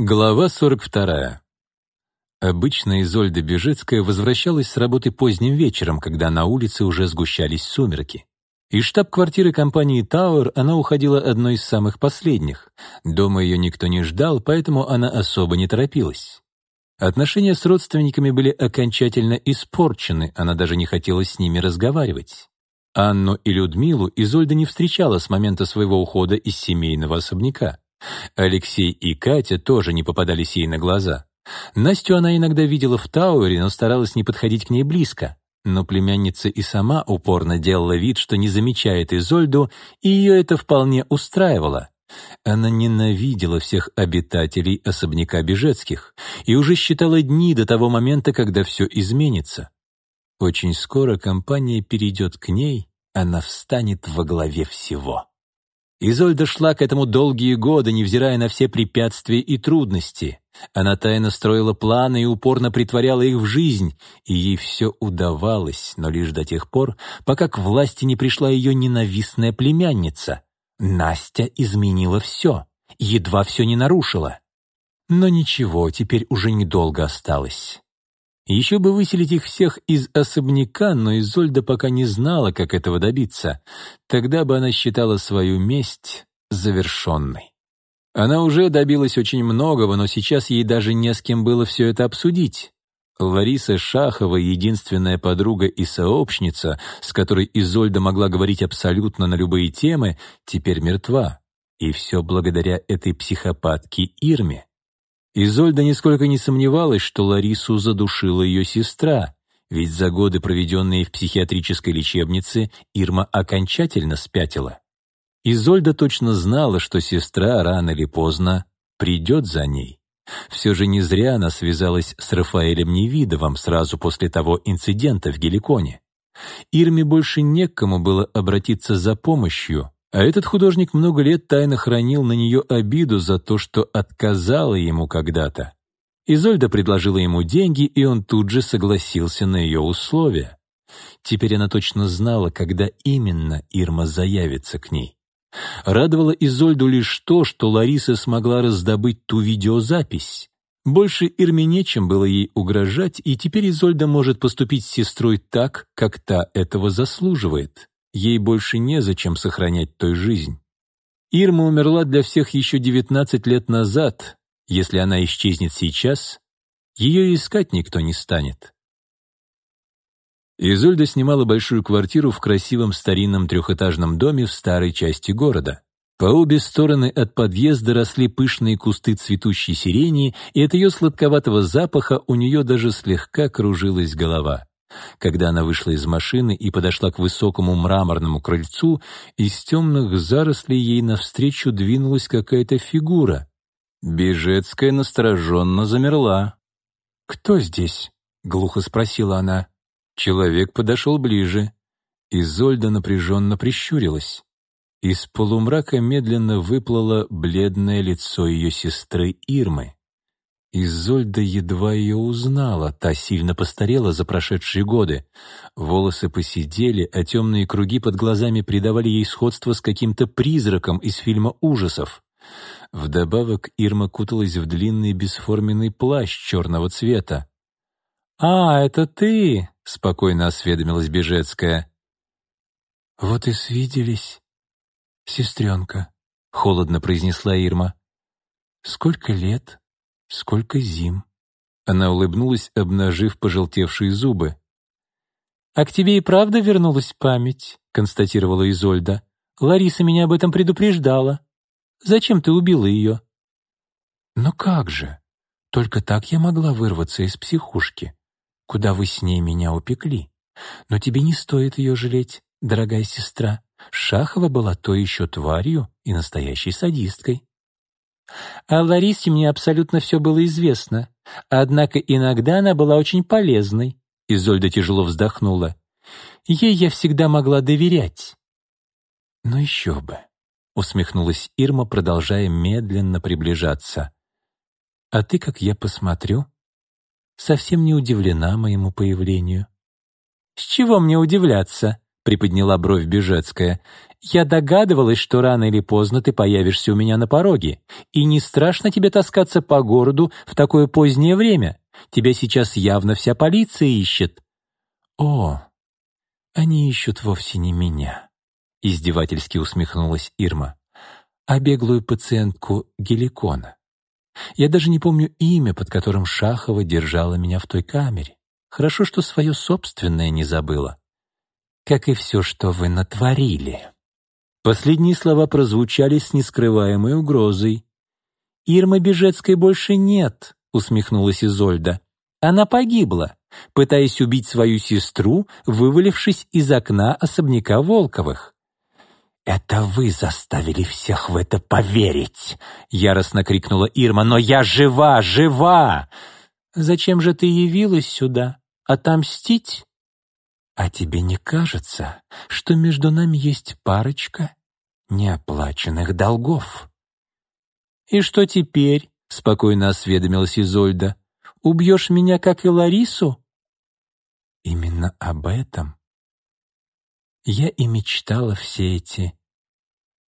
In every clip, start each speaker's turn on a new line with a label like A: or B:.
A: Глава 42. Обычно Изольда Бежецкая возвращалась с работы поздним вечером, когда на улице уже сгущались сумерки. Из штаб-квартиры компании «Тауэр» она уходила одной из самых последних. Дома ее никто не ждал, поэтому она особо не торопилась. Отношения с родственниками были окончательно испорчены, она даже не хотела с ними разговаривать. Анну и Людмилу Изольда не встречала с момента своего ухода из семейного особняка. Алексей и Катя тоже не попадались ей на глаза. Настю она иногда видела в Тауэре, но старалась не подходить к ней близко. Но племянница и сама упорно делала вид, что не замечает Изольду, и ее это вполне устраивало. Она ненавидела всех обитателей особняка Бежецких и уже считала дни до того момента, когда все изменится. Очень скоро компания перейдет к ней, она встанет во главе всего. Изольда шла к этому долгие годы, невзирая на все препятствия и трудности. Она тайно строила планы и упорно притворяла их в жизнь, и ей все удавалось, но лишь до тех пор, пока к власти не пришла ее ненавистная племянница. Настя изменила все, едва все не нарушила. Но ничего, теперь уже недолго осталось. Еще бы выселить их всех из особняка, но Изольда пока не знала, как этого добиться. Тогда бы она считала свою месть завершенной. Она уже добилась очень многого, но сейчас ей даже не с кем было все это обсудить. Лариса Шахова, единственная подруга и сообщница, с которой Изольда могла говорить абсолютно на любые темы, теперь мертва. И все благодаря этой психопатке Ирме. Изольда нисколько не сомневалась, что Ларису задушила ее сестра, ведь за годы, проведенные в психиатрической лечебнице, Ирма окончательно спятила. Изольда точно знала, что сестра рано или поздно придет за ней. Все же не зря она связалась с Рафаэлем Невидовым сразу после того инцидента в Геликоне. Ирме больше некому было обратиться за помощью, а этот художник много лет тайно хранил на нее обиду за то, что отказала ему когда-то. Изольда предложила ему деньги, и он тут же согласился на ее условия. Теперь она точно знала, когда именно Ирма заявится к ней. Радовало Изольду лишь то, что Лариса смогла раздобыть ту видеозапись. Больше Ирме нечем было ей угрожать, и теперь Изольда может поступить с сестрой так, как та этого заслуживает. Ей больше незачем сохранять той жизнь. Ирма умерла для всех еще 19 лет назад. Если она исчезнет сейчас, ее искать никто не станет. Изольда снимала большую квартиру в красивом старинном трехэтажном доме в старой части города. По обе стороны от подъезда росли пышные кусты цветущей сирени, и от ее сладковатого запаха у нее даже слегка кружилась голова. Когда она вышла из машины и подошла к высокому мраморному крыльцу, из темных зарослей ей навстречу двинулась какая-то фигура. Бежецкая настороженно замерла. «Кто здесь?» — глухо спросила она. Человек подошел ближе. Изольда напряженно прищурилась. Из полумрака медленно выплыло бледное лицо ее сестры Ирмы. Изольда едва ее узнала, та сильно постарела за прошедшие годы. Волосы посидели, а темные круги под глазами придавали ей сходство с каким-то призраком из фильма ужасов. Вдобавок Ирма куталась в длинный бесформенный плащ черного цвета. «А, это ты!» — спокойно осведомилась Бежецкая. «Вот и свиделись, сестренка», — холодно произнесла Ирма. «Сколько лет?» Сколько зим!» Она улыбнулась, обнажив пожелтевшие зубы. «А к тебе и правда вернулась память?» — констатировала Изольда. «Лариса меня об этом предупреждала. Зачем ты убила ее?» «Ну как же? Только так я могла вырваться из психушки. Куда вы с ней меня упекли? Но тебе не стоит ее жалеть, дорогая сестра. Шахова была то еще тварью и настоящей садисткой. О Ларисе мне абсолютно все было известно, однако иногда она была очень полезной. Изольда тяжело вздохнула. Ей я всегда могла доверять. «Ну еще бы», — усмехнулась Ирма, продолжая медленно приближаться. «А ты, как я посмотрю, совсем не удивлена моему появлению». «С чего мне удивляться?» — приподняла бровь Бежецкая. Я догадывалась, что рано или поздно ты появишься у меня на пороге, и не страшно тебе таскаться по городу в такое позднее время. Тебя сейчас явно вся полиция ищет». «О, они ищут вовсе не меня», — издевательски усмехнулась Ирма, «а беглую пациентку Геликона. Я даже не помню имя, под которым Шахова держала меня в той камере. Хорошо, что свое собственное не забыла. Как и все, что вы натворили». Последние слова прозвучали с нескрываемой угрозой. «Ирмы Бежецкой больше нет», — усмехнулась Изольда. «Она погибла, пытаясь убить свою сестру, вывалившись из окна особняка Волковых». «Это вы заставили всех в это поверить!» — яростно крикнула Ирма. «Но я жива, жива!» «Зачем же ты явилась сюда? Отомстить?» «А тебе не кажется, что между нами есть парочка неоплаченных долгов?» «И что теперь?» — спокойно осведомилась Изольда. «Убьешь меня, как и Ларису?» «Именно об этом я и мечтала все эти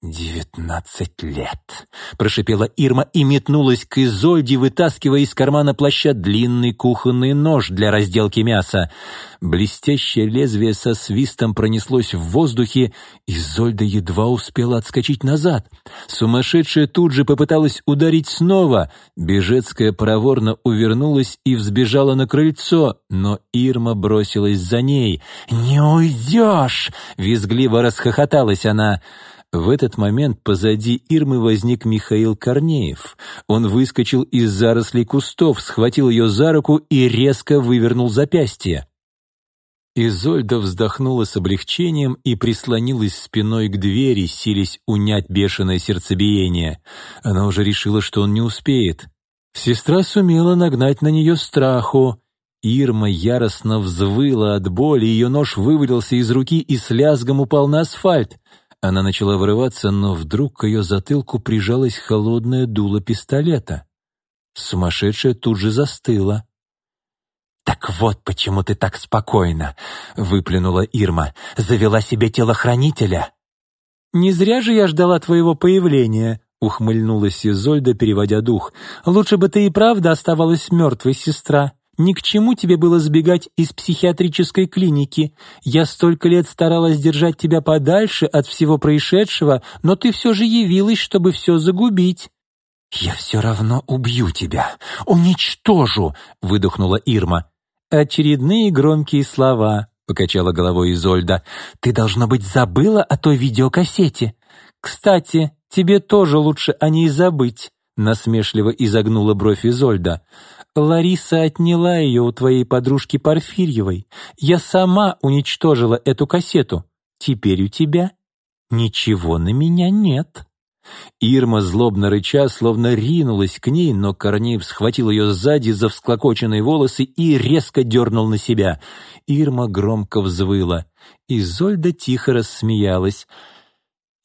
A: «Девятнадцать лет!» — прошипела Ирма и метнулась к Изольде, вытаскивая из кармана плаща длинный кухонный нож для разделки мяса. Блестящее лезвие со свистом пронеслось в воздухе, Изольда едва успела отскочить назад. Сумасшедшая тут же попыталась ударить снова. Бежецкая проворно увернулась и взбежала на крыльцо, но Ирма бросилась за ней. «Не уйдешь!» — визгливо расхохоталась она. В этот момент позади Ирмы возник Михаил Корнеев. Он выскочил из зарослей кустов, схватил ее за руку и резко вывернул запястье. Изольда вздохнула с облегчением и прислонилась спиной к двери, силясь унять бешеное сердцебиение. Она уже решила, что он не успеет. Сестра сумела нагнать на нее страху. Ирма яростно взвыла от боли, ее нож вывалился из руки и с лязгом упал на асфальт. Она начала вырываться, но вдруг к ее затылку прижалось холодное дуло пистолета. Сумасшедшая тут же застыла. «Так вот почему ты так спокойно!» — выплюнула Ирма. «Завела себе телохранителя!» «Не зря же я ждала твоего появления!» — ухмыльнулась Изольда, переводя дух. «Лучше бы ты и правда оставалась мертвой, сестра!» Ни к чему тебе было сбегать из психиатрической клиники. Я столько лет старалась держать тебя подальше от всего происшедшего, но ты все же явилась, чтобы все загубить». «Я все равно убью тебя, уничтожу», — выдохнула Ирма. «Очередные громкие слова», — покачала головой Изольда. «Ты, должно быть, забыла о той видеокассете. Кстати, тебе тоже лучше о ней забыть», — насмешливо изогнула бровь Изольда. Лариса отняла ее у твоей подружки Порфирьевой. Я сама уничтожила эту кассету. Теперь у тебя ничего на меня нет». Ирма, злобно рыча, словно ринулась к ней, но Корнеев схватил ее сзади за всклокоченные волосы и резко дернул на себя. Ирма громко взвыла. Изольда тихо рассмеялась.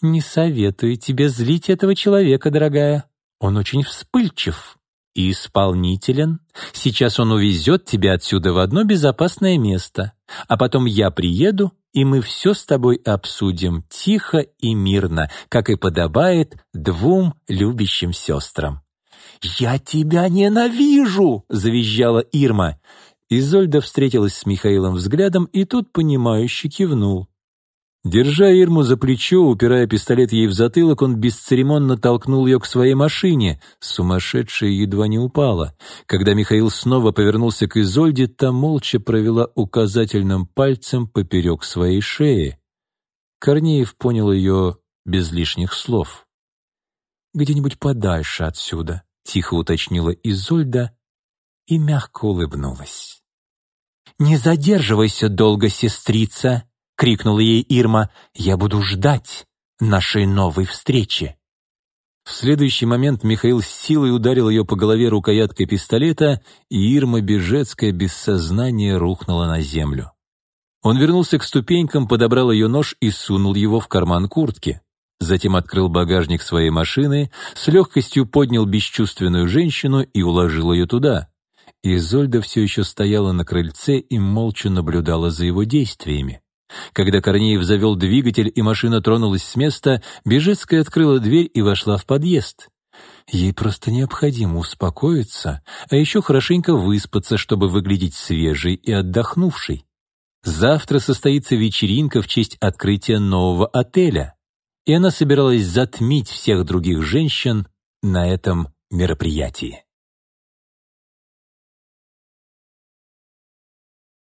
A: «Не советую тебе злить этого человека, дорогая. Он очень вспыльчив и исполнителен. Сейчас он увезет тебя отсюда в одно безопасное место, а потом я приеду, и мы все с тобой обсудим тихо и мирно, как и подобает двум любящим сестрам». «Я тебя ненавижу!» — завизжала Ирма. Изольда встретилась с Михаилом взглядом, и тут понимающе кивнул. Держа Ирму за плечо, упирая пистолет ей в затылок, он бесцеремонно толкнул ее к своей машине. Сумасшедшая едва не упала. Когда Михаил снова повернулся к Изольде, та молча провела указательным пальцем поперек своей шеи. Корнеев понял ее без лишних слов. «Где-нибудь подальше отсюда», — тихо уточнила Изольда и мягко улыбнулась. «Не задерживайся долго, сестрица», — крикнула ей Ирма. «Я буду ждать нашей новой встречи». В следующий момент Михаил с силой ударил ее по голове рукояткой пистолета, и Ирма Бежецкая без сознания рухнула на землю. Он вернулся к ступенькам, подобрал ее нож и сунул его в карман куртки. Затем открыл багажник своей машины, с легкостью поднял бесчувственную женщину и уложил ее туда. Изольда все еще стояла на крыльце и молча наблюдала за его действиями. Когда Корнеев завел двигатель и машина тронулась с места, Бежецкая открыла дверь и вошла в подъезд. Ей просто необходимо успокоиться, а еще хорошенько выспаться, чтобы выглядеть свежей и отдохнувшей. Завтра состоится вечеринка в честь открытия нового отеля, и она собиралась затмить всех других женщин на этом мероприятии.